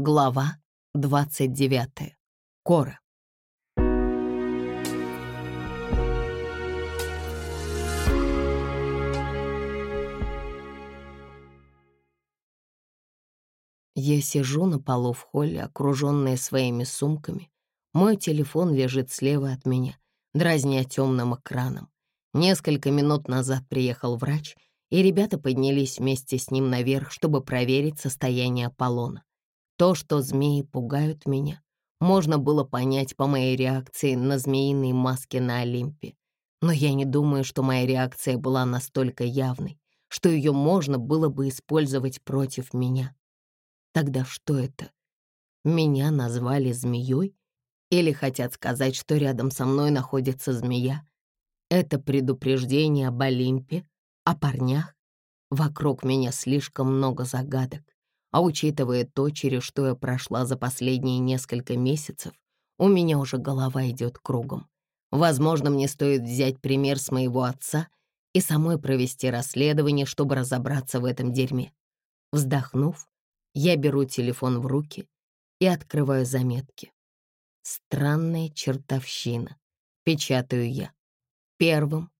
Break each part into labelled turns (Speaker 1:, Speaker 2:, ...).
Speaker 1: Глава 29. Кора. Я сижу на полу в холле, окруженная своими сумками. Мой телефон лежит слева от меня, дразня темным экраном. Несколько минут назад приехал врач, и ребята поднялись вместе с ним наверх, чтобы проверить состояние Аполлона. То, что змеи пугают меня, можно было понять по моей реакции на змеиные маски на Олимпе. Но я не думаю, что моя реакция была настолько явной, что ее можно было бы использовать против меня. Тогда что это? Меня назвали змеей? Или хотят сказать, что рядом со мной находится змея? Это предупреждение об Олимпе, о парнях? Вокруг меня слишком много загадок. А учитывая то, через что я прошла за последние несколько месяцев, у меня уже голова идет кругом. Возможно, мне стоит взять пример с моего отца и самой провести расследование, чтобы разобраться в этом дерьме. Вздохнув, я беру телефон в руки и открываю заметки. Странная чертовщина. Печатаю я. Первым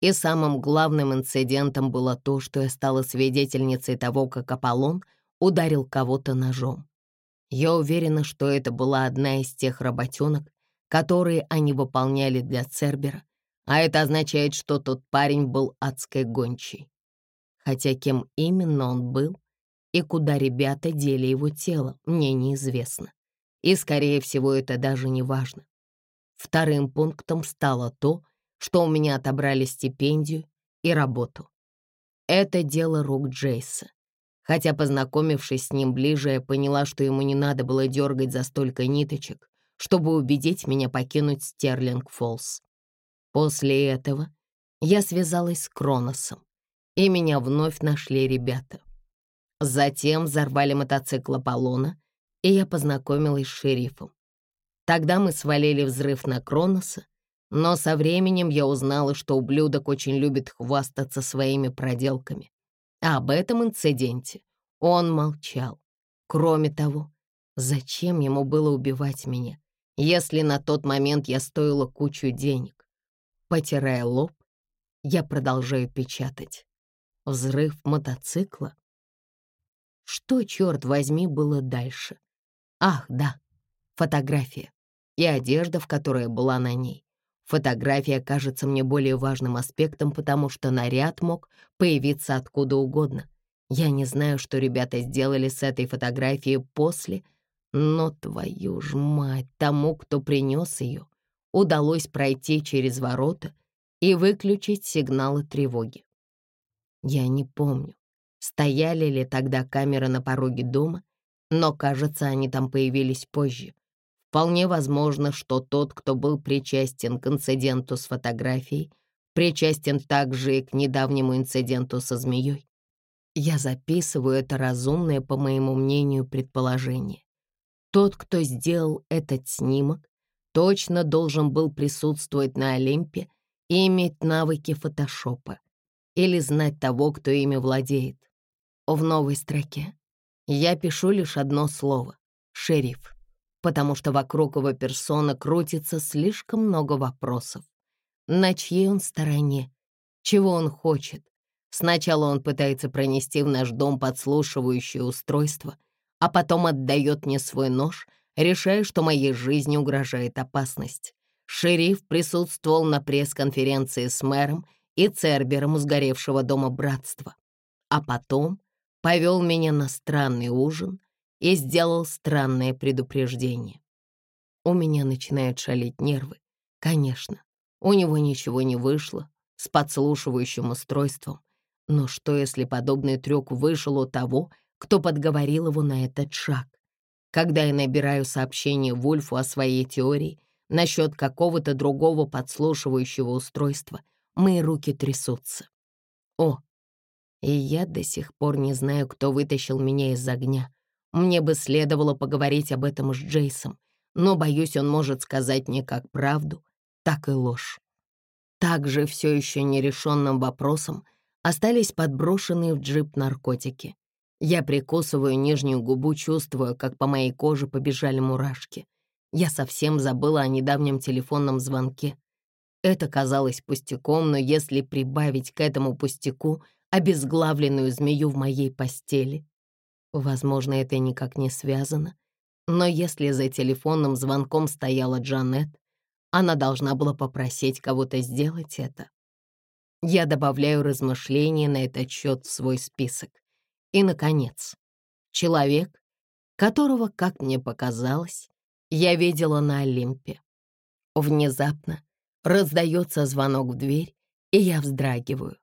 Speaker 1: и самым главным инцидентом было то, что я стала свидетельницей того, как Аполлон ударил кого-то ножом. Я уверена, что это была одна из тех работенок, которые они выполняли для Цербера, а это означает, что тот парень был адской гончей. Хотя кем именно он был, и куда ребята дели его тело, мне неизвестно. И, скорее всего, это даже не важно. Вторым пунктом стало то, что у меня отобрали стипендию и работу. Это дело рук Джейса. Хотя, познакомившись с ним ближе, я поняла, что ему не надо было дергать за столько ниточек, чтобы убедить меня покинуть Стерлинг-Фоллс. После этого я связалась с Кроносом, и меня вновь нашли ребята. Затем взорвали мотоцикл Аполлона, и я познакомилась с шерифом. Тогда мы свалили взрыв на Кроноса, но со временем я узнала, что ублюдок очень любит хвастаться своими проделками. Об этом инциденте он молчал. Кроме того, зачем ему было убивать меня, если на тот момент я стоила кучу денег? Потирая лоб, я продолжаю печатать. Взрыв мотоцикла? Что, черт возьми, было дальше? Ах, да, фотография и одежда, в которой была на ней. Фотография кажется мне более важным аспектом, потому что наряд мог появиться откуда угодно. Я не знаю, что ребята сделали с этой фотографией после, но, твою ж мать, тому, кто принес ее, удалось пройти через ворота и выключить сигналы тревоги. Я не помню, стояли ли тогда камеры на пороге дома, но, кажется, они там появились позже. Вполне возможно, что тот, кто был причастен к инциденту с фотографией, причастен также и к недавнему инциденту со змеей. Я записываю это разумное, по моему мнению, предположение. Тот, кто сделал этот снимок, точно должен был присутствовать на Олимпе и иметь навыки фотошопа или знать того, кто ими владеет. В новой строке я пишу лишь одно слово — «шериф», потому что вокруг его персона крутится слишком много вопросов. На чьей он стороне? Чего он хочет? Сначала он пытается пронести в наш дом подслушивающее устройство, а потом отдает мне свой нож, решая, что моей жизни угрожает опасность. Шериф присутствовал на пресс-конференции с мэром и Цербером сгоревшего дома братства. А потом повел меня на странный ужин и сделал странное предупреждение. У меня начинают шалить нервы. Конечно, у него ничего не вышло с подслушивающим устройством. Но что, если подобный трюк вышел у того, кто подговорил его на этот шаг? Когда я набираю сообщение Вульфу о своей теории насчет какого-то другого подслушивающего устройства, мои руки трясутся. О, и я до сих пор не знаю, кто вытащил меня из огня. Мне бы следовало поговорить об этом с Джейсом, но, боюсь, он может сказать мне как правду, так и ложь. Также все еще нерешенным вопросом остались подброшенные в джип наркотики. Я прикусываю нижнюю губу, чувствую, как по моей коже побежали мурашки. Я совсем забыла о недавнем телефонном звонке. Это казалось пустяком, но если прибавить к этому пустяку обезглавленную змею в моей постели, возможно, это никак не связано. Но если за телефонным звонком стояла Джанет, она должна была попросить кого-то сделать это. Я добавляю размышления на этот счет в свой список. И, наконец, человек, которого, как мне показалось, я видела на Олимпе. Внезапно раздается звонок в дверь, и я вздрагиваю.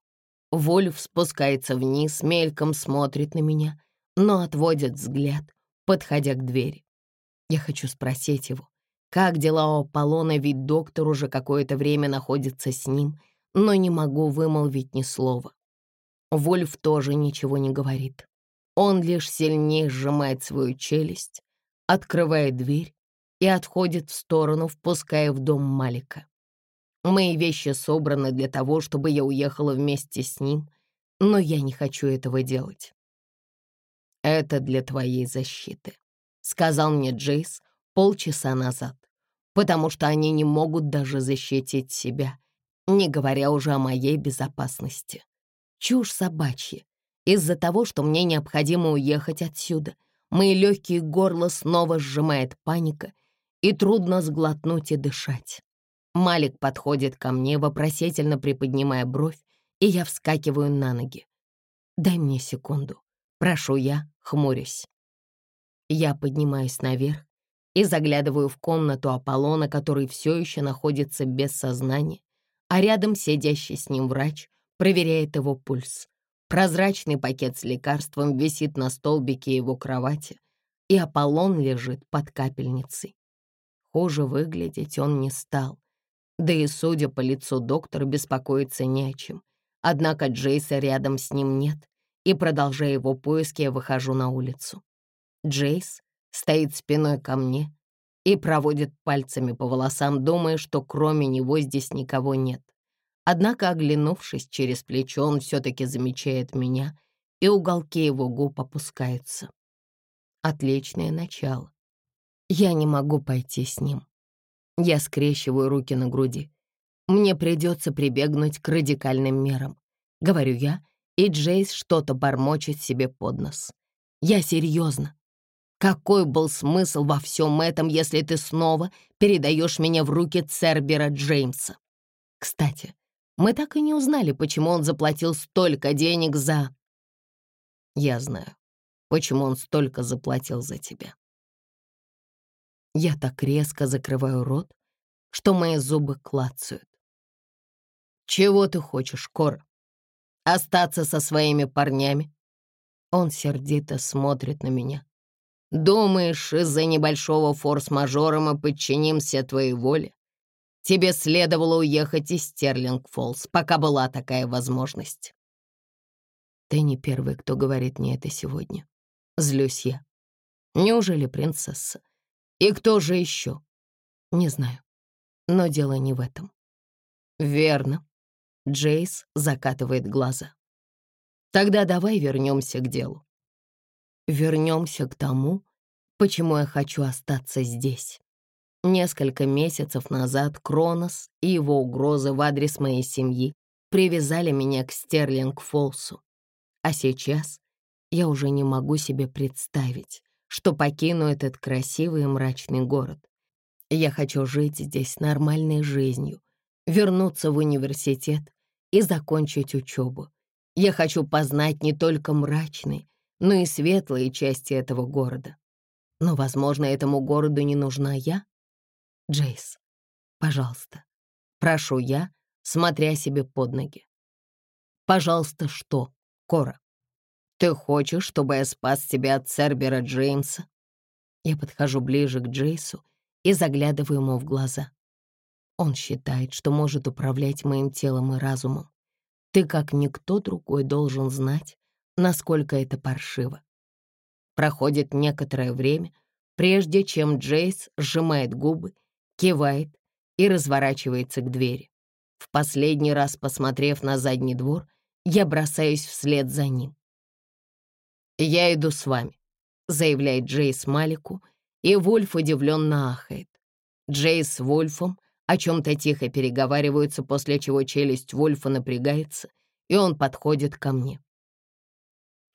Speaker 1: Вольф спускается вниз, мельком смотрит на меня, но отводит взгляд, подходя к двери. Я хочу спросить его, как дела у Аполлона, ведь доктор уже какое-то время находится с ним, но не могу вымолвить ни слова. Вольф тоже ничего не говорит. Он лишь сильнее сжимает свою челюсть, открывает дверь и отходит в сторону, впуская в дом Малика. Мои вещи собраны для того, чтобы я уехала вместе с ним, но я не хочу этого делать. «Это для твоей защиты», — сказал мне Джейс полчаса назад, потому что они не могут даже защитить себя, не говоря уже о моей безопасности. Чушь собачья. Из-за того, что мне необходимо уехать отсюда, мои легкие горло снова сжимает паника, и трудно сглотнуть и дышать. Малик подходит ко мне, вопросительно приподнимая бровь, и я вскакиваю на ноги. «Дай мне секунду», — прошу я, хмурясь. Я поднимаюсь наверх и заглядываю в комнату Аполлона, который все еще находится без сознания, а рядом сидящий с ним врач проверяет его пульс. Прозрачный пакет с лекарством висит на столбике его кровати, и Аполлон лежит под капельницей. Хуже выглядеть он не стал. Да и, судя по лицу доктора, беспокоиться не о чем. Однако Джейса рядом с ним нет, и, продолжая его поиски, я выхожу на улицу. Джейс стоит спиной ко мне и проводит пальцами по волосам, думая, что кроме него здесь никого нет. Однако, оглянувшись через плечо, он все-таки замечает меня, и уголки его губ опускаются. Отличное начало. Я не могу пойти с ним. Я скрещиваю руки на груди. Мне придется прибегнуть к радикальным мерам. Говорю я, и Джейс что-то бормочет себе под нос. Я серьезно. Какой был смысл во всем этом, если ты снова передаешь меня в руки Цербера Джеймса? Кстати, мы так и не узнали, почему он заплатил столько денег за... Я знаю, почему он столько заплатил за тебя. Я так резко закрываю рот, что мои зубы клацают. «Чего ты хочешь, Кора? Остаться со своими парнями?» Он сердито смотрит на меня. «Думаешь, из-за небольшого форс-мажора мы подчинимся твоей воле? Тебе следовало уехать из Стерлинг-Фоллс, пока была такая возможность». Ты не первый, кто говорит мне это сегодня. Злюсь я. Неужели принцесса и кто же еще? Не знаю. Но дело не в этом. Верно. Джейс закатывает глаза. Тогда давай вернемся к делу. Вернемся к тому, почему я хочу остаться здесь. Несколько месяцев назад Кронос и его угрозы в адрес моей семьи привязали меня к Стерлинг-Фолсу. А сейчас я уже не могу себе представить, что покину этот красивый и мрачный город. Я хочу жить здесь нормальной жизнью, вернуться в университет и закончить учебу. Я хочу познать не только мрачные, но и светлые части этого города. Но, возможно, этому городу не нужна я? Джейс, пожалуйста, прошу я, смотря себе под ноги. Пожалуйста, что, Кора? Ты хочешь, чтобы я спас тебя от Цербера Джеймса?» Я подхожу ближе к Джейсу и заглядываю ему в глаза. Он считает, что может управлять моим телом и разумом. Ты, как никто другой, должен знать, насколько это паршиво. Проходит некоторое время, прежде чем Джейс сжимает губы, кивает и разворачивается к двери. В последний раз, посмотрев на задний двор, я бросаюсь вслед за ним. «Я иду с вами», — заявляет Джейс Малику, и Вульф удивленно ахает. Джейс с Вульфом о чем-то тихо переговариваются, после чего челюсть Вульфа напрягается, и он подходит ко мне.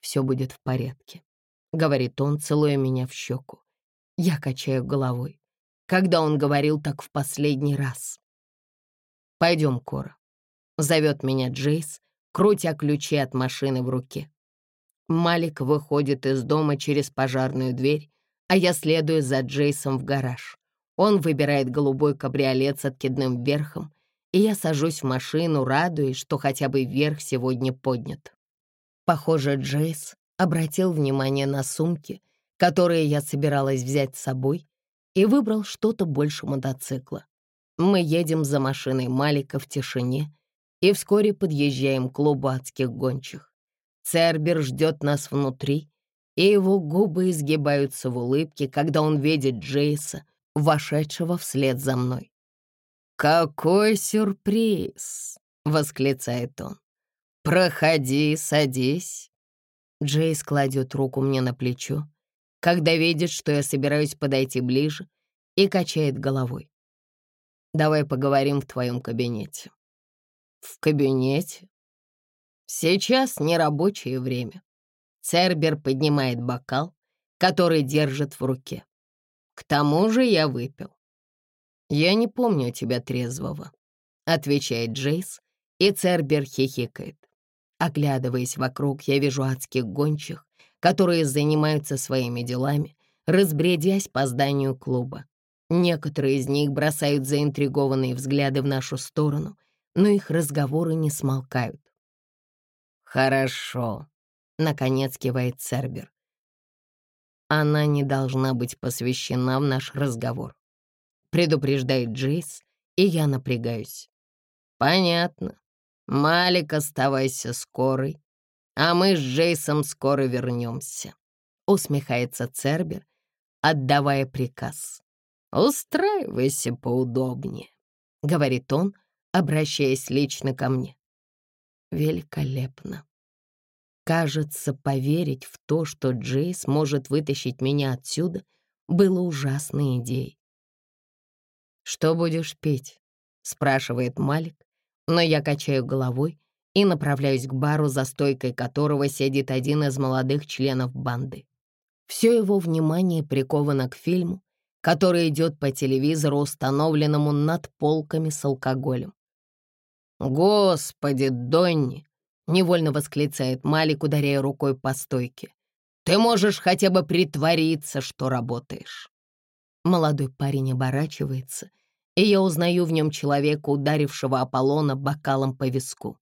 Speaker 1: «Все будет в порядке», — говорит он, целуя меня в щеку. Я качаю головой. Когда он говорил так в последний раз? «Пойдем, Кора», — зовет меня Джейс, крутя ключи от машины в руке. Малик выходит из дома через пожарную дверь, а я следую за Джейсом в гараж. Он выбирает голубой кабриолет с откидным верхом, и я сажусь в машину, радуясь, что хотя бы верх сегодня поднят. Похоже, Джейс обратил внимание на сумки, которые я собиралась взять с собой, и выбрал что-то больше мотоцикла. Мы едем за машиной Малика в тишине и вскоре подъезжаем к клубу адских гончих. Цербер ждет нас внутри, и его губы изгибаются в улыбке, когда он видит Джейса, вошедшего вслед за мной. «Какой сюрприз!» — восклицает он. «Проходи, садись». Джейс кладет руку мне на плечо, когда видит, что я собираюсь подойти ближе, и качает головой. «Давай поговорим в твоем кабинете». «В кабинете?» «Сейчас не рабочее время». Цербер поднимает бокал, который держит в руке. «К тому же я выпил». «Я не помню тебя трезвого», — отвечает Джейс, и Цербер хихикает. Оглядываясь вокруг, я вижу адских гончих, которые занимаются своими делами, разбредясь по зданию клуба. Некоторые из них бросают заинтригованные взгляды в нашу сторону, но их разговоры не смолкают. «Хорошо», — наконец кивает Цербер. «Она не должна быть посвящена в наш разговор», — предупреждает Джейс, и я напрягаюсь. «Понятно. Малик, оставайся скорой, а мы с Джейсом скоро вернемся», — усмехается Цербер, отдавая приказ. «Устраивайся поудобнее», — говорит он, обращаясь лично ко мне. Великолепно. Кажется, поверить в то, что Джейс может вытащить меня отсюда, было ужасной идеей. «Что будешь петь?» — спрашивает Малик, но я качаю головой и направляюсь к бару, за стойкой которого сидит один из молодых членов банды. Все его внимание приковано к фильму, который идет по телевизору, установленному над полками с алкоголем. «Господи, Донни!» — невольно восклицает Малик, ударяя рукой по стойке. «Ты можешь хотя бы притвориться, что работаешь». Молодой парень оборачивается, и я узнаю в нем человека, ударившего Аполлона бокалом по виску.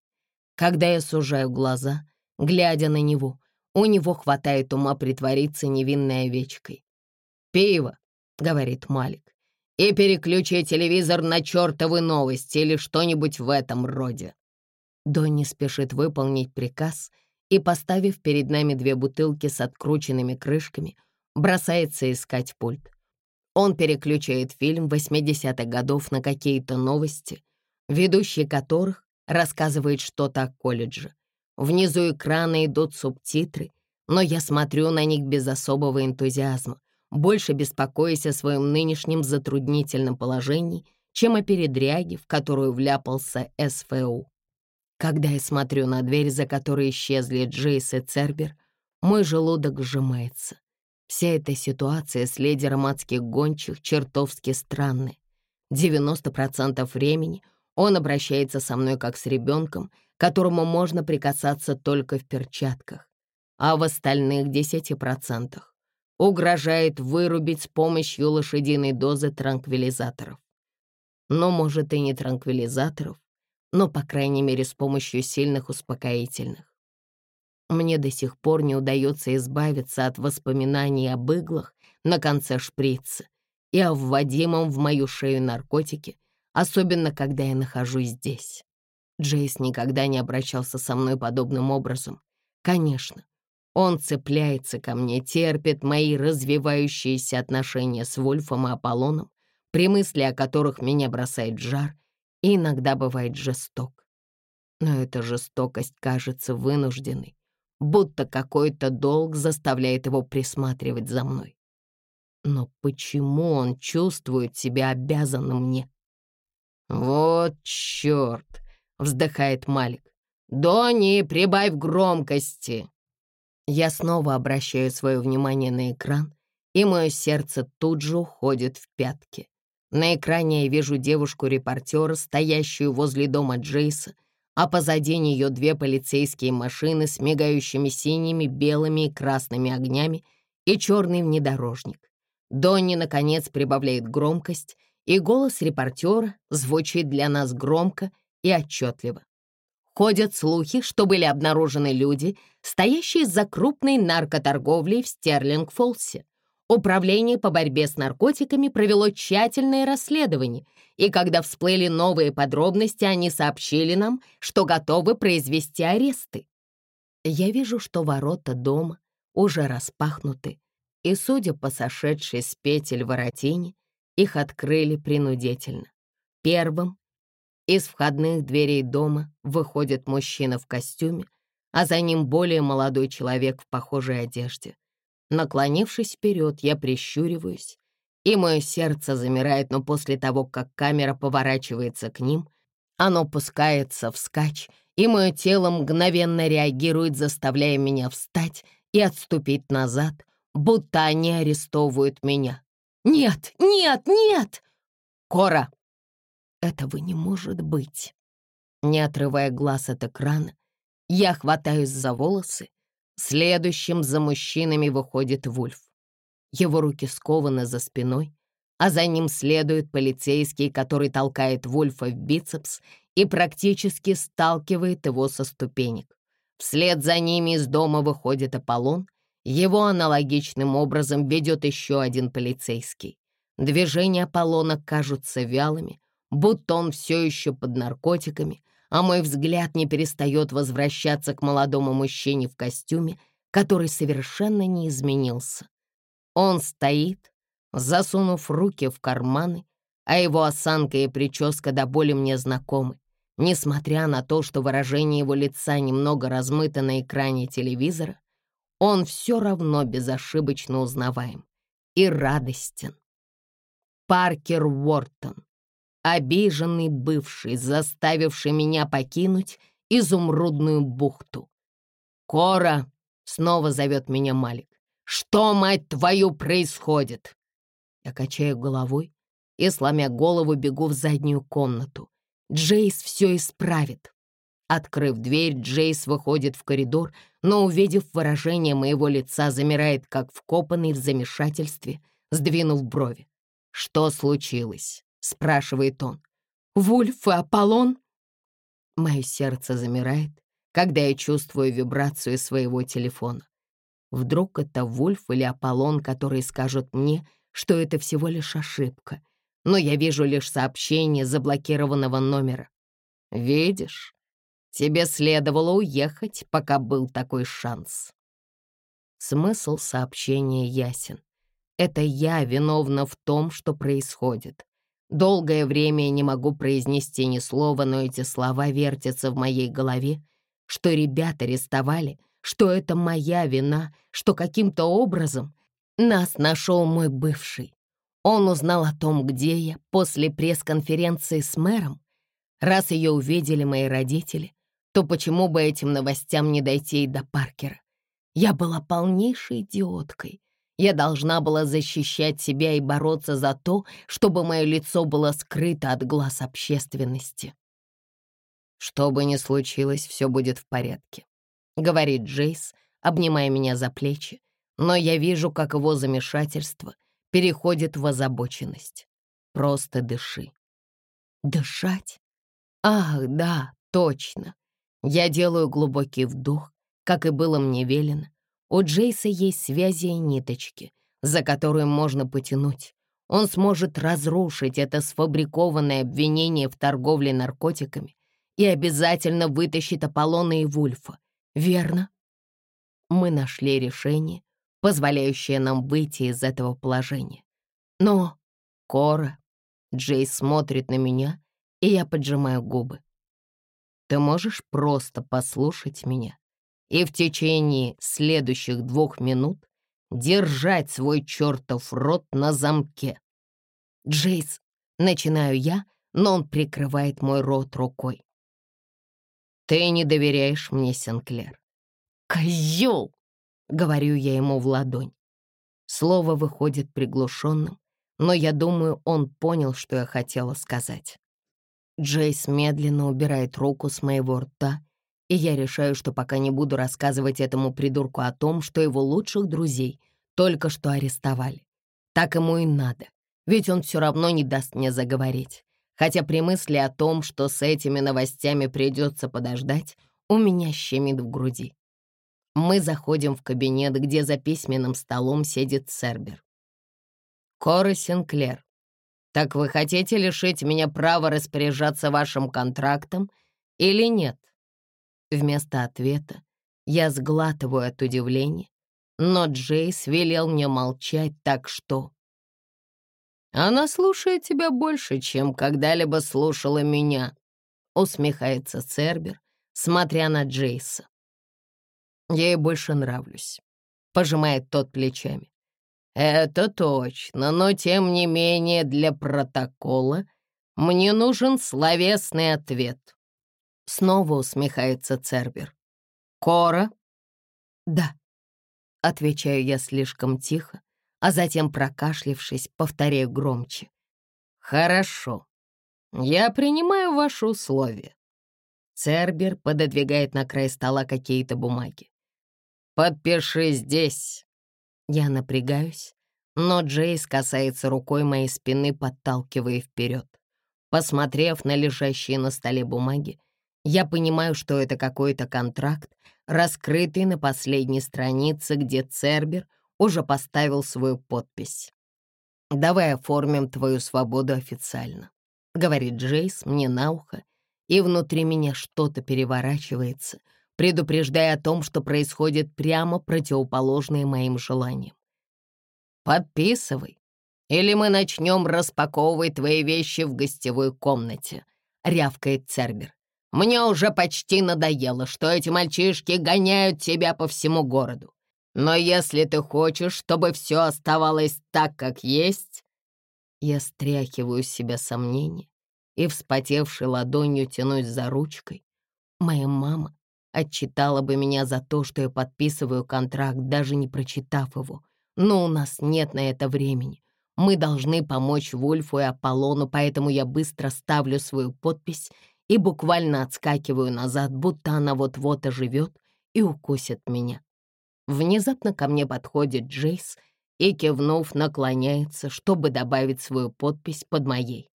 Speaker 1: Когда я сужаю глаза, глядя на него, у него хватает ума притвориться невинной овечкой. «Пиво», — говорит Малик, «и переключи телевизор на чертовы новости или что-нибудь в этом роде». Донни спешит выполнить приказ и, поставив перед нами две бутылки с открученными крышками, бросается искать пульт. Он переключает фильм 80-х годов на какие-то новости, ведущий которых рассказывает что-то о колледже. Внизу экрана идут субтитры, но я смотрю на них без особого энтузиазма, больше беспокоясь о своем нынешнем затруднительном положении, чем о передряге, в которую вляпался СФУ. Когда я смотрю на дверь, за которой исчезли Джейс и Цербер, мой желудок сжимается. Вся эта ситуация с лидером адских гончих чертовски странная. 90% времени — он обращается со мной как с ребенком, которому можно прикасаться только в перчатках, а в остальных 10% угрожает вырубить с помощью лошадиной дозы транквилизаторов. Но, может, и не транквилизаторов, но, по крайней мере, с помощью сильных успокоительных. Мне до сих пор не удается избавиться от воспоминаний об иглах на конце шприца и о вводимом в мою шею наркотике, особенно когда я нахожусь здесь. Джейс никогда не обращался со мной подобным образом. Конечно, он цепляется ко мне, терпит мои развивающиеся отношения с Вольфом и Аполлоном, при мысли о которых меня бросает жар и иногда бывает жесток. Но эта жестокость кажется вынужденной. будто какой-то долг заставляет его присматривать за мной. Но почему он чувствует себя обязанным мне? «Вот черт!» — вздыхает Малик. «Донни, прибавь громкости!» Я снова обращаю свое внимание на экран, и мое сердце тут же уходит в пятки. На экране я вижу девушку-репортера, стоящую возле дома Джейса, а позади нее две полицейские машины с мигающими синими, белыми и красными огнями и черный внедорожник. Донни, наконец, прибавляет громкость, и голос репортера звучит для нас громко и отчетливо. Ходят слухи, что были обнаружены люди, стоящие за крупной наркоторговлей в Стерлинг-Фолсе. Управление по борьбе с наркотиками провело тщательное расследование, и когда всплыли новые подробности, они сообщили нам, что готовы произвести аресты. Я вижу, что ворота дома уже распахнуты, и, судя по сошедшей с петель воротине, их открыли принудительно. Первым из входных дверей дома выходит мужчина в костюме, а за ним более молодой человек в похожей одежде. Наклонившись вперед, я прищуриваюсь, и мое сердце замирает, но после того, как камера поворачивается к ним, оно пускается вскачь, и мое тело мгновенно реагирует, заставляя меня встать и отступить назад, будто они арестовывают меня. «Нет, нет, нет!» «Кора!» Этого не может быть. Не отрывая глаз от экрана, я хватаюсь за волосы. Следующим за мужчинами выходит Вульф. Его руки скованы за спиной, а за ним следует полицейский, который толкает Вульфа в бицепс и практически сталкивает его со ступенек. Вслед за ними из дома выходит Аполлон. Его аналогичным образом ведет еще один полицейский. Движения Аполлона кажутся вялыми, будто он все еще под наркотиками, а мой взгляд не перестает возвращаться к молодому мужчине в костюме, который совершенно не изменился. Он стоит, засунув руки в карманы, а его осанка и прическа до боли мне знакомы, несмотря на то, что выражение его лица немного размыто на экране телевизора, он все равно безошибочно узнаваем и радостен. Паркер Уортон, обиженный бывший, заставивший меня покинуть изумрудную бухту. «Кора!» — снова зовет меня Малик. «Что, мать твою, происходит?» Я качаю головой и, сломя голову, бегу в заднюю комнату. Джейс все исправит. Открыв дверь, Джейс выходит в коридор, но, увидев выражение моего лица, замирает, как вкопанный в замешательстве, сдвинув брови. «Что случилось?» — спрашивает он. «Вульф и Аполлон?» Мое сердце замирает, когда я чувствую вибрацию своего телефона. Вдруг это Вульф или Аполлон, которые скажут мне, что это всего лишь ошибка, но я вижу лишь сообщение заблокированного номера. «Видишь, тебе следовало уехать, пока был такой шанс». Смысл сообщения ясен. Это я виновна в том, что происходит. Долгое время я не могу произнести ни слова, но эти слова вертятся в моей голове, что ребята арестовали, что это моя вина, что каким-то образом нас нашел мой бывший. Он узнал о том, где я, после пресс-конференции с мэром. Раз ее увидели мои родители, то почему бы этим новостям не дойти и до Паркера? Я была полнейшей идиоткой. Я должна была защищать себя и бороться за то, чтобы мое лицо было скрыто от глаз общественности. «Что бы ни случилось, все будет в порядке», — говорит Джейс, обнимая меня за плечи, но я вижу, как его замешательство переходит в озабоченность. Просто дыши. Дышать? Ах, да, точно. Я делаю глубокий вдох, как и было мне велено, у Джейса есть связи и ниточки, за которые можно потянуть. Он сможет разрушить это сфабрикованное обвинение в торговле наркотиками и обязательно вытащит Аполлона и Вульфа. Верно? Мы нашли решение, позволяющее нам выйти из этого положения. Но, Кора, Джейс смотрит на меня, и я поджимаю губы. Ты можешь просто послушать меня? И в течение следующих двух минут держать свой чертов рот на замке. Джейс, начинаю я, но он прикрывает мой рот рукой. Ты не доверяешь мне, Сенклер. Козел! Говорю я ему в ладонь. Слово выходит приглушенным, но я думаю, он понял, что я хотела сказать. Джейс медленно убирает руку с моего рта, и я решаю, что пока не буду рассказывать этому придурку о том, что его лучших друзей только что арестовали. Так ему и надо, ведь он все равно не даст мне заговорить. Хотя при мысли о том, что с этими новостями придется подождать, у меня щемит в груди. Мы заходим в кабинет, где за письменным столом сидит Сербер. «Кора Синклер, так вы хотите лишить меня права распоряжаться вашим контрактом или нет?» Вместо ответа я сглатываю от удивления, но Джейс велел мне молчать, так что... «Она слушает тебя больше, чем когда-либо слушала меня», — усмехается Цербер, смотря на Джейса. Я ей больше нравлюсь», — пожимает тот плечами. «Это точно, но тем не менее для протокола мне нужен словесный ответ». Снова усмехается Цербер. «Кора?» «Да», — отвечаю я слишком тихо, а затем, прокашлившись, повторяю громче. «Хорошо. Я принимаю ваши условия». Цербер пододвигает на край стола какие-то бумаги. «Подпиши здесь». Я напрягаюсь, но Джейс касается рукой моей спины, подталкивая вперед. Посмотрев на лежащие на столе бумаги, я понимаю, что это какой-то контракт, раскрытый на последней странице, где Цербер уже поставил свою подпись. «Давай оформим твою свободу официально», — говорит Джейс мне на ухо, и внутри меня что-то переворачивается — предупреждая о том, что происходит прямо противоположное моим желаниям. «Подписывай, или мы начнем распаковывать твои вещи в гостевой комнате», — рявкает Цербер. «Мне уже почти надоело, что эти мальчишки гоняют тебя по всему городу. Но если ты хочешь, чтобы все оставалось так, как есть...» Я стряхиваю с себя сомнения и, вспотевшей ладонью, тянусь за ручкой. Моя мама Отчитала бы меня за то, что я подписываю контракт, даже не прочитав его. Но у нас нет на это времени. Мы должны помочь Вульфу и Аполлону, поэтому я быстро ставлю свою подпись и буквально отскакиваю назад, будто она вот-вот оживет и укусит меня. Внезапно ко мне подходит Джейс и, кивнув, наклоняется, чтобы добавить свою подпись под моей.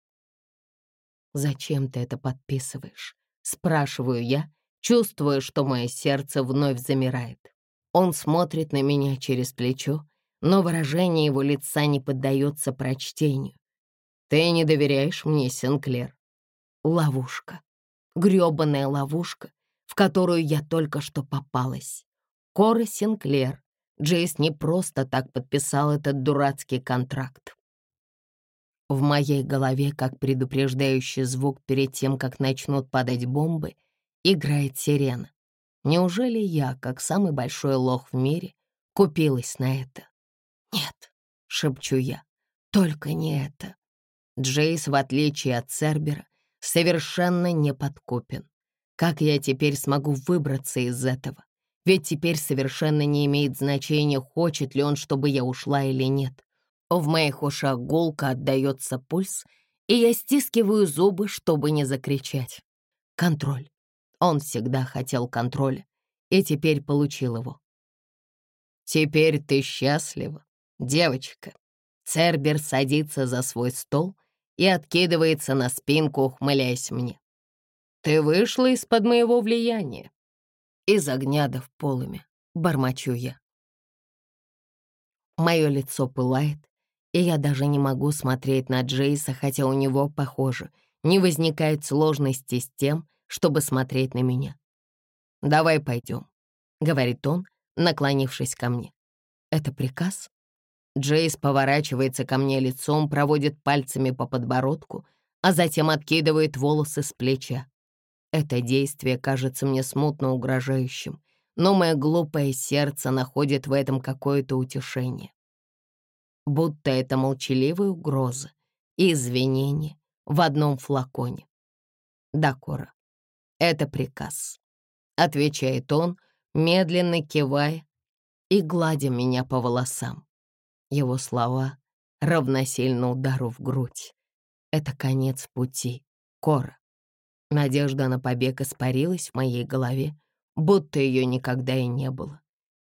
Speaker 1: «Зачем ты это подписываешь?» — спрашиваю я, чувствуя, что мое сердце вновь замирает. Он смотрит на меня через плечо, но выражение его лица не поддается прочтению. «Ты не доверяешь мне, Сенклер?» Ловушка. грёбаная ловушка, в которую я только что попалась. Кора Синклер. Джейс не просто так подписал этот дурацкий контракт. В моей голове, как предупреждающий звук перед тем, как начнут падать бомбы, играет сирена. Неужели я, как самый большой лох в мире, купилась на это? Нет, шепчу я, только не это. Джейс, в отличие от Цербера, совершенно не подкупен. Как я теперь смогу выбраться из этого? Ведь теперь совершенно не имеет значения, хочет ли он, чтобы я ушла или нет. В моих ушах гулко отдается пульс, и я стискиваю зубы, чтобы не закричать. Контроль. Он всегда хотел контроля и теперь получил его. «Теперь ты счастлива, девочка». Цербер садится за свой стол и откидывается на спинку, ухмыляясь мне. «Ты вышла из-под моего влияния». «Из огня да в полыми», — бормочу я. Мое лицо пылает, и я даже не могу смотреть на Джейса, хотя у него, похоже, не возникает сложности с тем, чтобы смотреть на меня. «Давай пойдем», — говорит он, наклонившись ко мне. «Это приказ?» Джейс поворачивается ко мне лицом, проводит пальцами по подбородку, а затем откидывает волосы с плеча. Это действие кажется мне смутно угрожающим, но мое глупое сердце находит в этом какое-то утешение. Будто это молчаливая угроза и извинение в одном флаконе. Да, Кора, это приказ, — отвечает он, медленно кивая и гладя меня по волосам. Его слова равносильно удару в грудь. Это конец пути, Кора. Надежда на побег испарилась в моей голове, будто ее никогда и не было.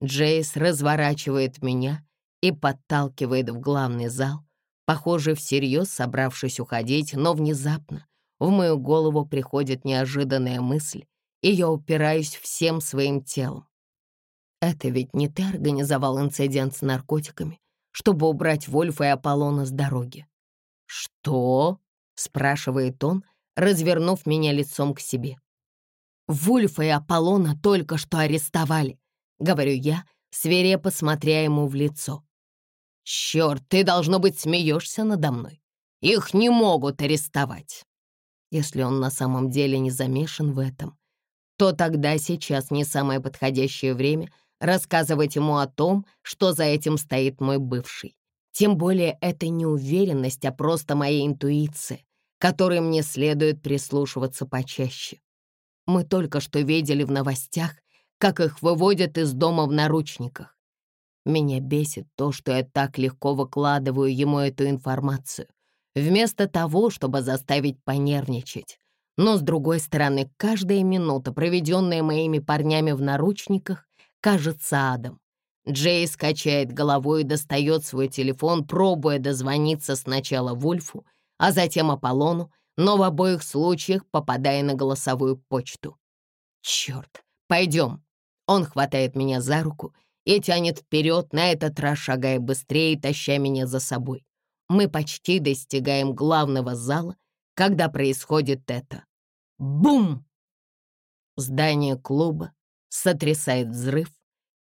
Speaker 1: Джейс разворачивает меня и подталкивает в главный зал, похоже, всерьез собравшись уходить, но внезапно в мою голову приходит неожиданная мысль, и я упираюсь всем своим телом. Это ведь не ты организовал инцидент с наркотиками, чтобы убрать Вольфа и Аполлона с дороги. «Что?» — спрашивает он, развернув меня лицом к себе. «Вульфа и Аполлона только что арестовали», — говорю я, свирепо смотря ему в лицо. «Черт, ты, должно быть, смеешься надо мной. Их не могут арестовать». Если он на самом деле не замешан в этом, то тогда сейчас не самое подходящее время рассказывать ему о том, что за этим стоит мой бывший. Тем более это не уверенность, а просто моя интуиция, которой мне следует прислушиваться почаще. Мы только что видели в новостях, как их выводят из дома в наручниках. Меня бесит то, что я так легко выкладываю ему эту информацию, вместо того, чтобы заставить понервничать. Но, с другой стороны, каждая минута, проведенная моими парнями в наручниках, кажется адом. Джей скачает головой и достает свой телефон, пробуя дозвониться сначала Вульфу, а затем Аполлону, но в обоих случаях попадая на голосовую почту. «Черт, пойдем!» Он хватает меня за руку и тянет вперед, на этот раз шагая быстрее, таща меня за собой. Мы почти достигаем главного зала, когда происходит это. Бум! Здание клуба сотрясает взрыв,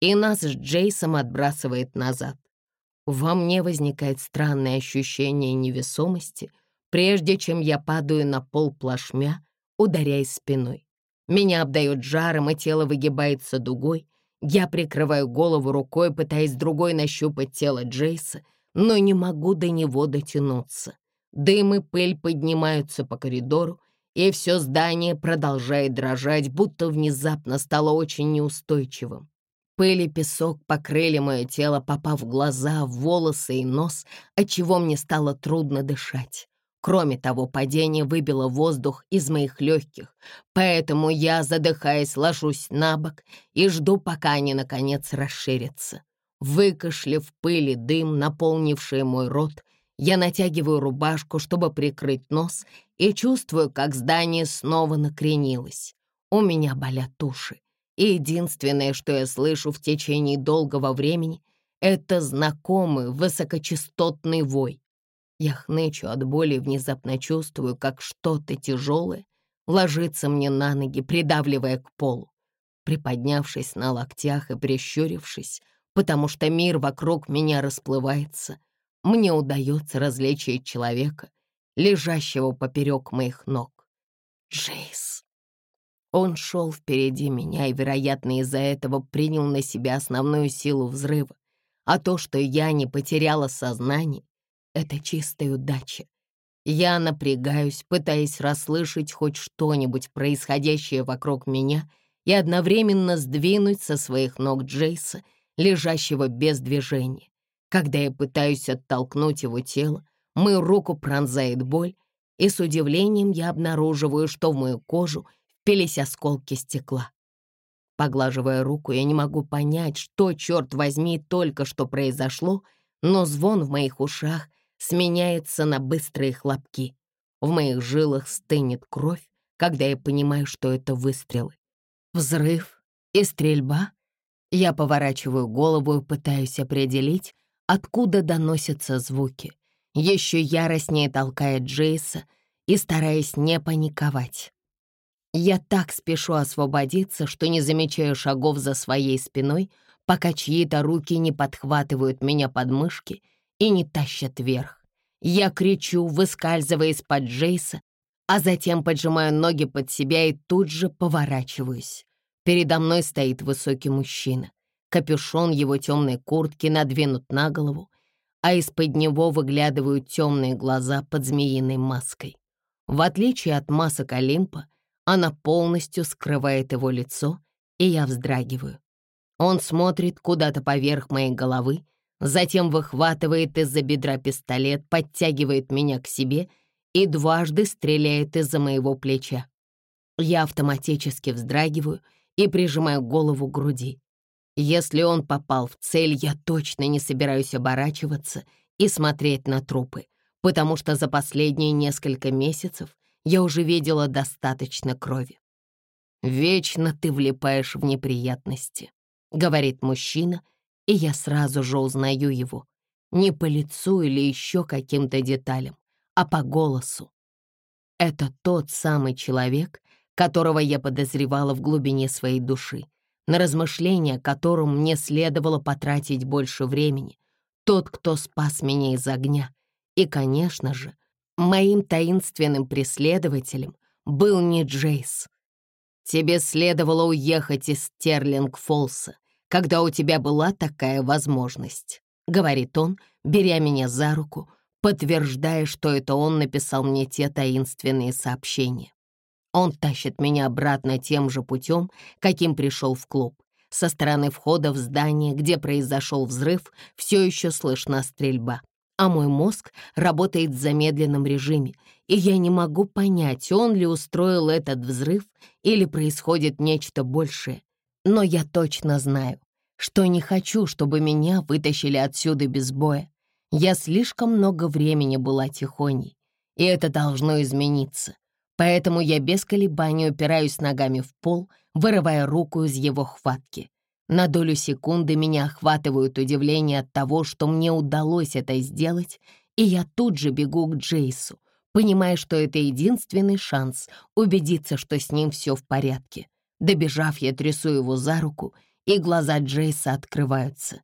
Speaker 1: и нас с Джейсом отбрасывает назад. Во мне возникает странное ощущение невесомости, прежде чем я падаю на пол плашмя, ударяясь спиной. Меня обдает жаром, и тело выгибается дугой. Я прикрываю голову рукой, пытаясь другой нащупать тело Джейса, но не могу до него дотянуться. Дым и пыль поднимаются по коридору, и все здание продолжает дрожать, будто внезапно стало очень неустойчивым. Пыль и песок покрыли мое тело, попав в глаза, в волосы и нос, отчего мне стало трудно дышать. Кроме того, падение выбило воздух из моих легких, поэтому я, задыхаясь, ложусь на бок и жду, пока они, наконец, расширятся. Выкашлив пыль и дым, наполнивший мой рот, я натягиваю рубашку, чтобы прикрыть нос, и чувствую, как здание снова накренилось. У меня болят уши и единственное, что я слышу в течение долгого времени, это знакомый высокочастотный вой. Я хнычу от боли и внезапно чувствую, как что-то тяжелое ложится мне на ноги, придавливая к полу. Приподнявшись на локтях и прищурившись, потому что мир вокруг меня расплывается, мне удается различить человека, лежащего поперек моих ног. Джейс. Он шел впереди меня и, вероятно, из-за этого принял на себя основную силу взрыва. А то, что я не потеряла сознание, — это чистая удача. Я напрягаюсь, пытаясь расслышать хоть что-нибудь происходящее вокруг меня и одновременно сдвинуть со своих ног Джейса, лежащего без движения. Когда я пытаюсь оттолкнуть его тело, мою руку пронзает боль, и с удивлением я обнаруживаю, что в мою кожу — впились осколки стекла. Поглаживая руку, я не могу понять, что, черт возьми, только что произошло, но звон в моих ушах сменяется на быстрые хлопки. В моих жилах стынет кровь, когда я понимаю, что это выстрелы. Взрыв и стрельба. Я поворачиваю голову и пытаюсь определить, откуда доносятся звуки. Еще яростнее толкает Джейса и стараясь не паниковать. Я так спешу освободиться, что не замечаю шагов за своей спиной, пока чьи-то руки не подхватывают меня под мышки и не тащат вверх. Я кричу, выскальзывая из-под Джейса, а затем поджимаю ноги под себя и тут же поворачиваюсь. Передо мной стоит высокий мужчина. Капюшон его темной куртки надвинут на голову, а из-под него выглядывают темные глаза под змеиной маской. В отличие от масок Олимпа, она полностью скрывает его лицо, и я вздрагиваю. Он смотрит куда-то поверх моей головы, затем выхватывает из-за бедра пистолет, подтягивает меня к себе и дважды стреляет из-за моего плеча. Я автоматически вздрагиваю и прижимаю голову к груди. Если он попал в цель, я точно не собираюсь оборачиваться и смотреть на трупы, потому что за последние несколько месяцев я уже видела достаточно крови. «Вечно ты влипаешь в неприятности», — говорит мужчина, и я сразу же узнаю его. Не по лицу или еще каким-то деталям, а по голосу. Это тот самый человек, которого я подозревала в глубине своей души, на размышления о котором мне следовало потратить больше времени. Тот, кто спас меня из огня. И, конечно же, моим таинственным преследователем был не Джейс. Тебе следовало уехать из Стерлинг-Фолса, когда у тебя была такая возможность», — говорит он, беря меня за руку, подтверждая, что это он написал мне те таинственные сообщения. Он тащит меня обратно тем же путем, каким пришел в клуб. Со стороны входа в здание, где произошел взрыв, все еще слышна стрельба а мой мозг работает в замедленном режиме, и я не могу понять, он ли устроил этот взрыв или происходит нечто большее. Но я точно знаю, что не хочу, чтобы меня вытащили отсюда без боя. Я слишком много времени была тихоней, и это должно измениться. Поэтому я без колебаний упираюсь ногами в пол, вырывая руку из его хватки. На долю секунды меня охватывает удивление от того, что мне удалось это сделать, и я тут же бегу к Джейсу, понимая, что это единственный шанс убедиться, что с ним все в порядке. Добежав, я трясу его за руку, и глаза Джейса открываются.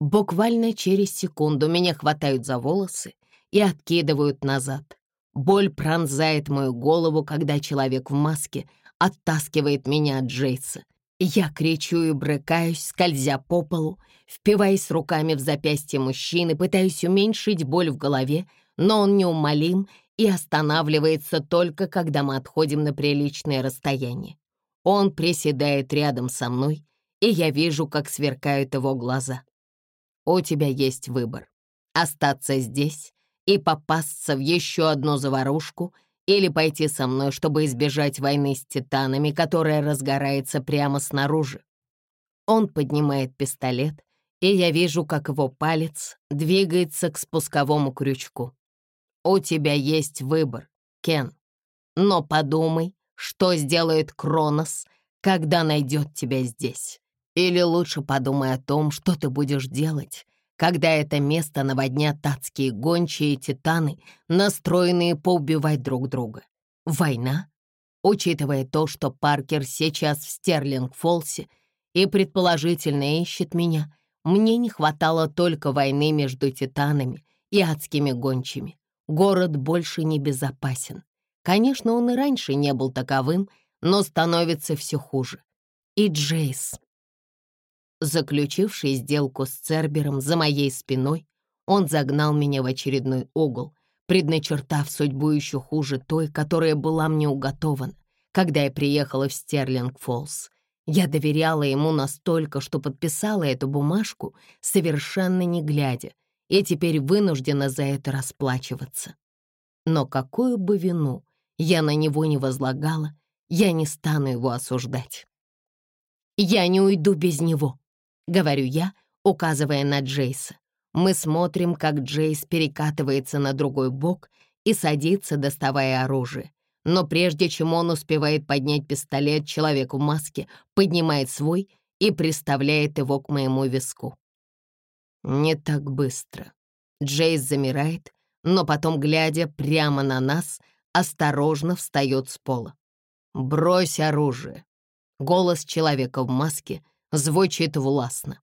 Speaker 1: Буквально через секунду меня хватают за волосы и откидывают назад. Боль пронзает мою голову, когда человек в маске оттаскивает меня от Джейса. Я кричу и брыкаюсь, скользя по полу, впиваясь руками в запястье мужчины, пытаюсь уменьшить боль в голове, но он неумолим и останавливается только, когда мы отходим на приличное расстояние. Он приседает рядом со мной, и я вижу, как сверкают его глаза. У тебя есть выбор — остаться здесь и попасться в еще одну заварушку или пойти со мной, чтобы избежать войны с титанами, которая разгорается прямо снаружи. Он поднимает пистолет, и я вижу, как его палец двигается к спусковому крючку. У тебя есть выбор, Кен. Но подумай, что сделает Кронос, когда найдет тебя здесь. Или лучше подумай о том, что ты будешь делать, когда это место наводнят адские гончие титаны, настроенные поубивать друг друга. Война? Учитывая то, что Паркер сейчас в Стерлинг-Фолсе и предположительно ищет меня, мне не хватало только войны между титанами и адскими гончими. Город больше не безопасен. Конечно, он и раньше не был таковым, но становится все хуже. И Джейс, Заключивший сделку с Цербером за моей спиной, он загнал меня в очередной угол, предначертав судьбу еще хуже той, которая была мне уготована, когда я приехала в Стерлинг-Фоллс. Я доверяла ему настолько, что подписала эту бумажку, совершенно не глядя, и теперь вынуждена за это расплачиваться. Но какую бы вину я на него не возлагала, я не стану его осуждать. «Я не уйду без него», — говорю я, указывая на Джейса. Мы смотрим, как Джейс перекатывается на другой бок и садится, доставая оружие. Но прежде чем он успевает поднять пистолет, человек в маске поднимает свой и приставляет его к моему виску. Не так быстро. Джейс замирает, но потом, глядя прямо на нас, осторожно встает с пола. «Брось оружие!» Голос человека в маске — звучит властно.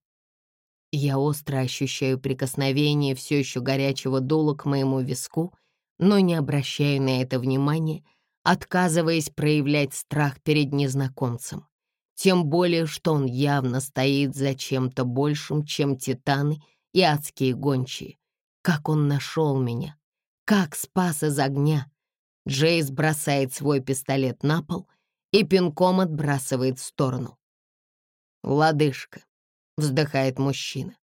Speaker 1: Я остро ощущаю прикосновение все еще горячего дула к моему виску, но не обращаю на это внимания, отказываясь проявлять страх перед незнакомцем. Тем более, что он явно стоит за чем-то большим, чем титаны и адские гончие. Как он нашел меня? Как спас из огня? Джейс бросает свой пистолет на пол и пинком отбрасывает в сторону. «Лодыжка», — вздыхает мужчина.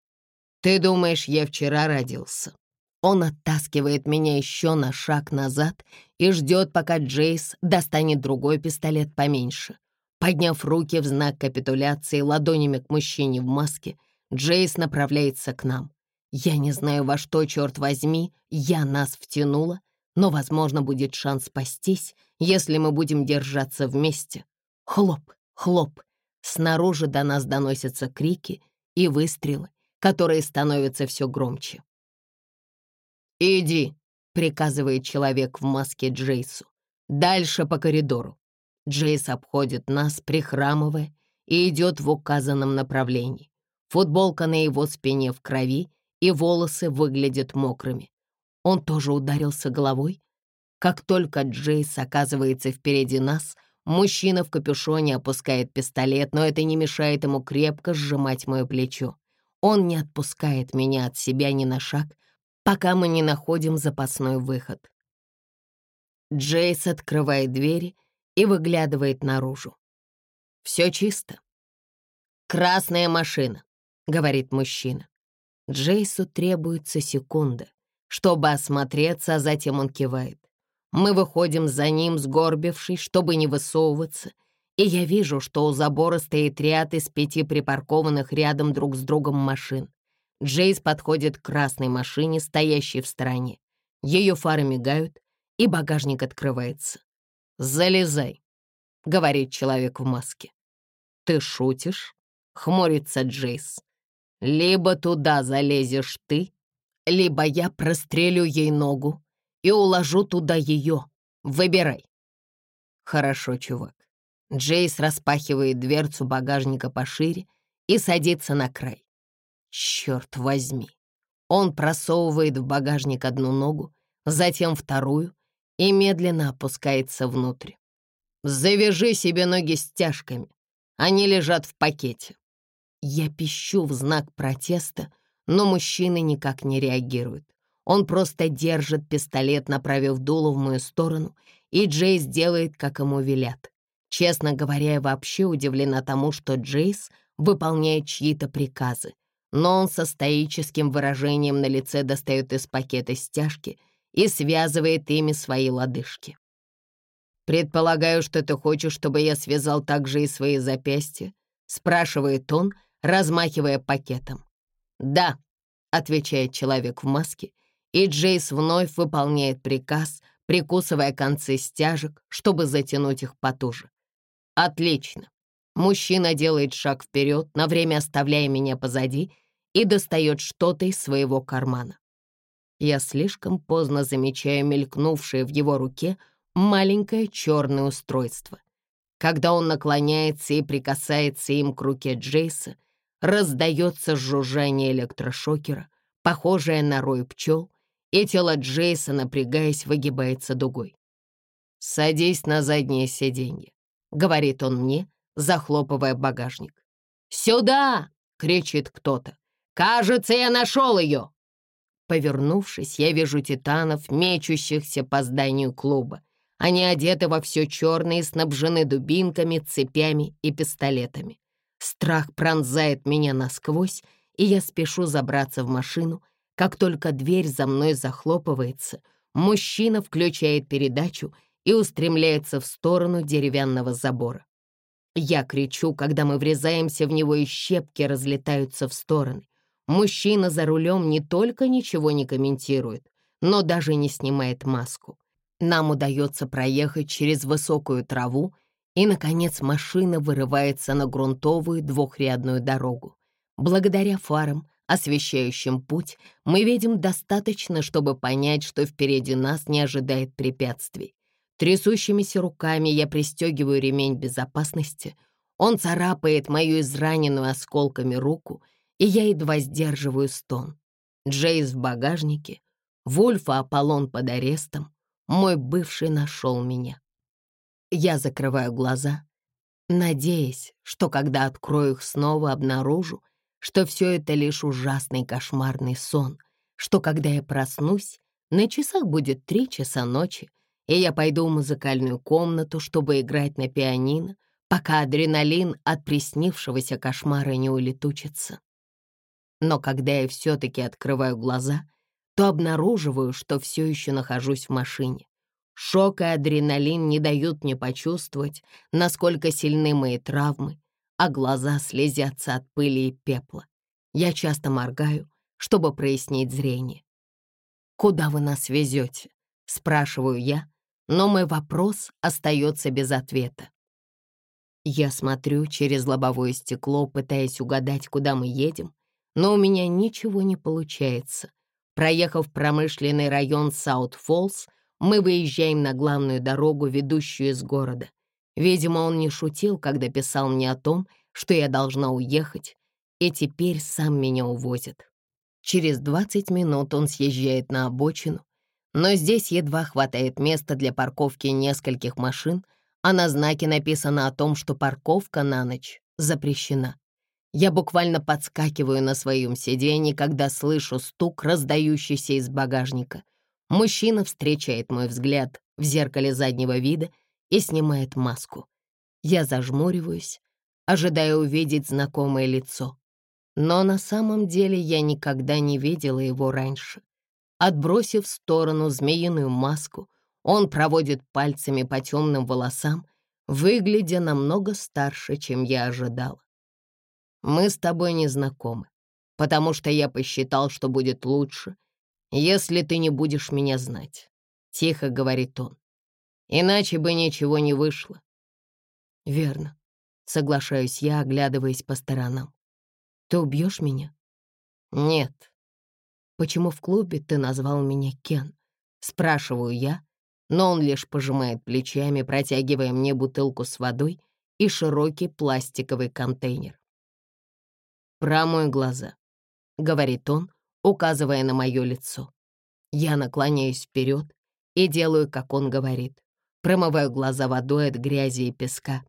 Speaker 1: «Ты думаешь, я вчера родился?» Он оттаскивает меня еще на шаг назад и ждет, пока Джейс достанет другой пистолет поменьше. Подняв руки в знак капитуляции ладонями к мужчине в маске, Джейс направляется к нам. Я не знаю, во что, черт возьми, я нас втянула, но, возможно, будет шанс спастись, если мы будем держаться вместе. Хлоп, хлоп. Снаружи до нас доносятся крики и выстрелы, которые становятся все громче. «Иди», — приказывает человек в маске Джейсу. «Дальше по коридору». Джейс обходит нас, прихрамывая, и идет в указанном направлении. Футболка на его спине в крови, и волосы выглядят мокрыми. Он тоже ударился головой. Как только Джейс оказывается впереди нас, мужчина в капюшоне опускает пистолет, но это не мешает ему крепко сжимать мое плечо. Он не отпускает меня от себя ни на шаг, пока мы не находим запасной выход. Джейс открывает двери и выглядывает наружу. Все чисто. «Красная машина», — говорит мужчина. Джейсу требуется секунда, чтобы осмотреться, а затем он кивает. Мы выходим за ним, сгорбившись, чтобы не высовываться, и я вижу, что у забора стоит ряд из пяти припаркованных рядом друг с другом машин. Джейс подходит к красной машине, стоящей в стороне. Ее фары мигают, и багажник открывается. «Залезай», — говорит человек в маске. «Ты шутишь?» — хмурится Джейс. «Либо туда залезешь ты, либо я прострелю ей ногу и уложу туда ее. Выбирай». «Хорошо, чувак». Джейс распахивает дверцу багажника пошире и садится на край. Черт возьми. Он просовывает в багажник одну ногу, затем вторую и медленно опускается внутрь. Завяжи себе ноги стяжками. Они лежат в пакете. Я пищу в знак протеста, но мужчина никак не реагирует. Он просто держит пистолет, направив дуло в мою сторону, и Джейс делает, как ему велят. Честно говоря, я вообще удивлена тому, что Джейс выполняет чьи-то приказы но он со стоическим выражением на лице достает из пакета стяжки и связывает ими свои лодыжки. «Предполагаю, что ты хочешь, чтобы я связал также и свои запястья?» — спрашивает он, размахивая пакетом. «Да», — отвечает человек в маске, и Джейс вновь выполняет приказ, прикусывая концы стяжек, чтобы затянуть их потуже. «Отлично. Мужчина делает шаг вперед, на время оставляя меня позади, и достает что-то из своего кармана. Я слишком поздно замечаю мелькнувшее в его руке маленькое черное устройство. Когда он наклоняется и прикасается им к руке Джейса, раздается жужжание электрошокера, похожее на рой пчел, и тело Джейса, напрягаясь, выгибается дугой. «Садись на заднее сиденье», — говорит он мне, захлопывая багажник. «Сюда!» — кричит кто-то. «Кажется, я нашел ее!» Повернувшись, я вижу титанов, мечущихся по зданию клуба. Они одеты во все черное и снабжены дубинками, цепями и пистолетами. Страх пронзает меня насквозь, и я спешу забраться в машину. Как только дверь за мной захлопывается, мужчина включает передачу и устремляется в сторону деревянного забора. Я кричу, когда мы врезаемся в него, и щепки разлетаются в стороны. Мужчина за рулем не только ничего не комментирует, но даже не снимает маску. Нам удается проехать через высокую траву, и, наконец, машина вырывается на грунтовую двухрядную дорогу. Благодаря фарам, освещающим путь, мы видим достаточно, чтобы понять, что впереди нас не ожидает препятствий. Трясущимися руками я пристегиваю ремень безопасности. Он царапает мою израненную осколками руку, и я едва сдерживаю стон. Джейс в багажнике, Вульф и Аполлон под арестом. Мой бывший нашел меня. Я закрываю глаза надеясь, что когда открою их снова, обнаружу, что все это лишь ужасный кошмарный сон, что когда я проснусь, на часах будет три часа ночи, и я пойду в музыкальную комнату, чтобы играть на пианино, пока адреналин от приснившегося кошмара не улетучится. Но когда я все-таки открываю глаза, то обнаруживаю, что все еще нахожусь в машине. Шок и адреналин не дают мне почувствовать, насколько сильны мои травмы, а глаза слезятся от пыли и пепла. Я часто моргаю, чтобы прояснить зрение. «Куда вы нас везете?» — спрашиваю я, но мой вопрос остается без ответа. Я смотрю через лобовое стекло, пытаясь угадать, куда мы едем, но у меня ничего не получается. Проехав промышленный район Саут-Фоллс, мы выезжаем на главную дорогу, ведущую из города. Видимо, он не шутил, когда писал мне о том, что я должна уехать, и теперь сам меня увозит. Через 20 минут он съезжает на обочину, но здесь едва хватает места для парковки нескольких машин, а на знаке написано о том, что парковка на ночь запрещена. Я буквально подскакиваю на своем сиденье, когда слышу стук, раздающийся из багажника. Мужчина встречает мой взгляд в зеркале заднего вида и снимает маску. Я зажмуриваюсь, ожидая увидеть знакомое лицо. Но на самом деле я никогда не видела его раньше. Отбросив в сторону змеиную маску, он проводит пальцами по темным волосам, выглядя намного старше, чем я ожидала. «Мы с тобой не знакомы, потому что я посчитал, что будет лучше, если ты не будешь меня знать», — тихо говорит он. «Иначе бы ничего не вышло». «Верно», — соглашаюсь я, оглядываясь по сторонам. «Ты убьешь меня?» «Нет», «Почему в клубе ты назвал меня Кен?» Спрашиваю я, но он лишь пожимает плечами, протягивая мне бутылку с водой и широкий пластиковый контейнер. «Промой глаза», — говорит он, указывая на мое лицо. Я наклоняюсь вперед и делаю, как он говорит. Промываю глаза водой от грязи и песка.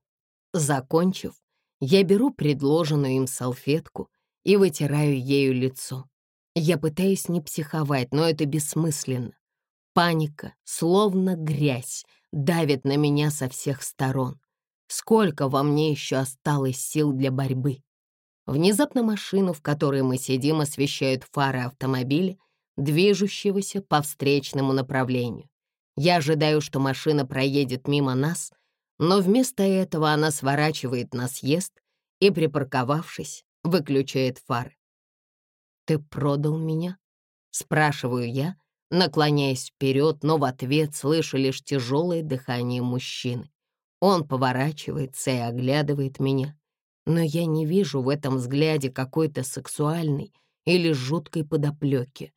Speaker 1: Закончив, я беру предложенную им салфетку и вытираю ею лицо. Я пытаюсь не психовать, но это бессмысленно. Паника, словно грязь, давит на меня со всех сторон. Сколько во мне еще осталось сил для борьбы? Внезапно машину, в которой мы сидим, освещают фары автомобиля, движущегося по встречному направлению. Я ожидаю, что машина проедет мимо нас, но вместо этого она сворачивает на съезд и, припарковавшись, выключает фары. «Ты продал меня?» — спрашиваю я, наклоняясь вперед, но в ответ слышу лишь тяжелое дыхание мужчины. Он поворачивается и оглядывает меня, но я не вижу в этом взгляде какой-то сексуальной или жуткой подоплеки.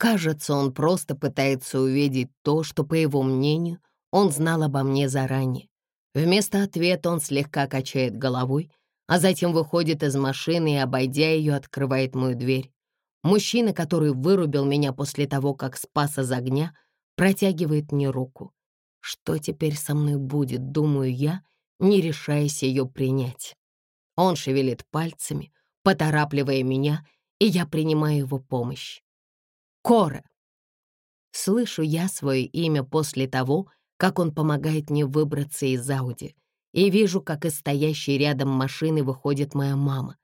Speaker 1: Кажется, он просто пытается увидеть то, что, по его мнению, он знал обо мне заранее. Вместо ответа он слегка качает головой, а затем выходит из машины и, обойдя ее, открывает мою дверь. Мужчина, который вырубил меня после того, как спас из огня, протягивает мне руку. Что теперь со мной будет, думаю я, не решаясь ее принять. Он шевелит пальцами, поторапливая меня, и я принимаю его помощь. Кора. Слышу я свое имя после того, как он помогает мне выбраться из Ауди и вижу, как из стоящей рядом машины выходит моя мама.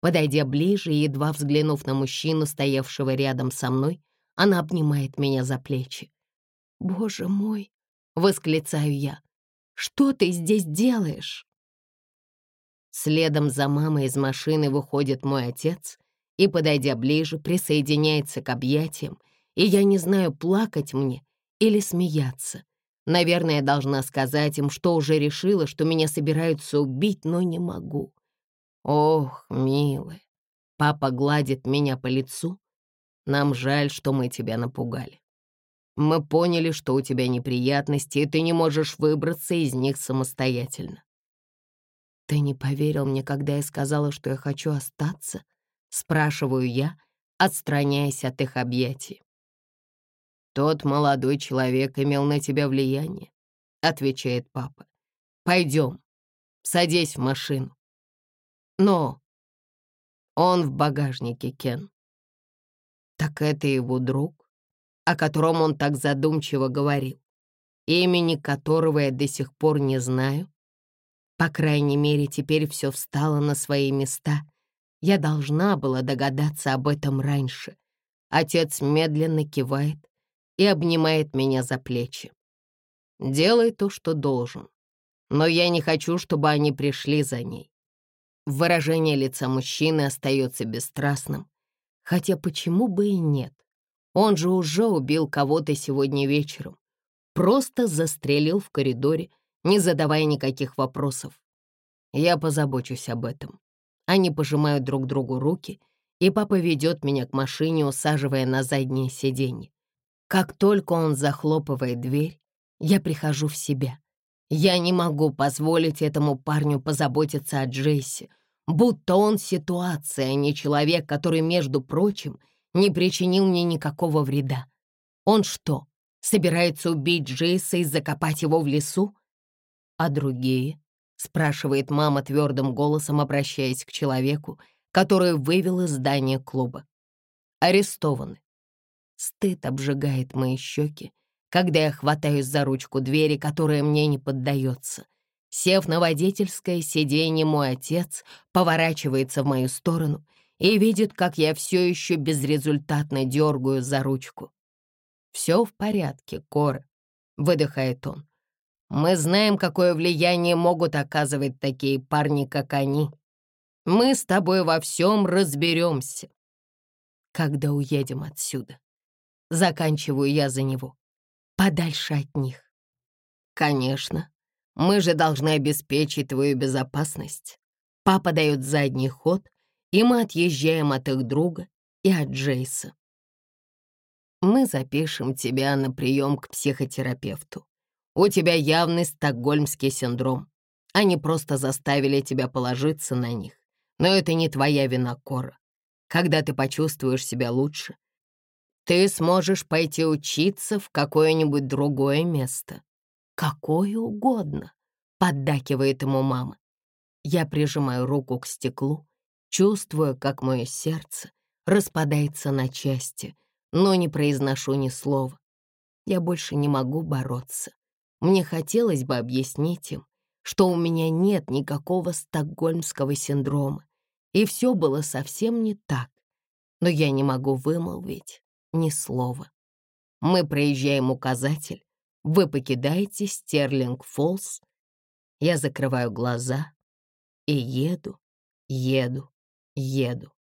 Speaker 1: Подойдя ближе и едва взглянув на мужчину, стоявшего рядом со мной, она обнимает меня за плечи. «Боже мой!» — восклицаю я. «Что ты здесь делаешь?» Следом за мамой из машины выходит мой отец и, подойдя ближе, присоединяется к объятиям, и я не знаю, плакать мне или смеяться. Наверное, я должна сказать им, что уже решила, что меня собираются убить, но не могу. Ох, милая, папа гладит меня по лицу. Нам жаль, что мы тебя напугали. Мы поняли, что у тебя неприятности, и ты не можешь выбраться из них самостоятельно. Ты не поверил мне, когда я сказала, что я хочу остаться? Спрашиваю я, отстраняясь от их объятий. «Тот молодой человек имел на тебя влияние», — отвечает папа. «Пойдем. Садись в машину. Но он в багажнике, Кен. Так это его друг, о котором он так задумчиво говорил, имени которого я до сих пор не знаю. По крайней мере, теперь все встало на свои места. Я должна была догадаться об этом раньше. Отец медленно кивает и обнимает меня за плечи. Делай то, что должен. Но я не хочу, чтобы они пришли за ней. Выражение лица мужчины остается бесстрастным. Хотя почему бы и нет? Он же уже убил кого-то сегодня вечером. Просто застрелил в коридоре, не задавая никаких вопросов. Я позабочусь об этом. Они пожимают друг другу руки, и папа ведет меня к машине, усаживая на заднее сиденье. Как только он захлопывает дверь, я прихожу в себя. Я не могу позволить этому парню позаботиться о Джесси, будто он ситуация, а не человек, который, между прочим, не причинил мне никакого вреда. Он что, собирается убить Джейса и закопать его в лесу? А другие? Спрашивает мама твердым голосом, обращаясь к человеку, который вывел из здания клуба. Арестованы. Стыд обжигает мои щеки, когда я хватаюсь за ручку двери, которая мне не поддается. Сев на водительское сиденье, мой отец поворачивается в мою сторону и видит, как я все еще безрезультатно дергаю за ручку. «Все в порядке, Кора», — выдыхает он. «Мы знаем, какое влияние могут оказывать такие парни, как они. Мы с тобой во всем разберемся. Когда уедем отсюда?» Заканчиваю я за него подальше от них. Конечно, мы же должны обеспечить твою безопасность. Папа дает задний ход, и мы отъезжаем от их друга и от Джейса. Мы запишем тебя на прием к психотерапевту. У тебя явный стокгольмский синдром. Они просто заставили тебя положиться на них. Но это не твоя вина, Кора. Когда ты почувствуешь себя лучше, ты сможешь пойти учиться в какое-нибудь другое место. Какое угодно, поддакивает ему мама. Я прижимаю руку к стеклу, чувствуя, как мое сердце распадается на части, но не произношу ни слова. Я больше не могу бороться. Мне хотелось бы объяснить им, что у меня нет никакого стокгольмского синдрома, и все было совсем не так, но я не могу вымолвить ни слова. Мы проезжаем указатель, вы покидаете Стерлинг-Фоллс. Я закрываю глаза и еду, еду, еду.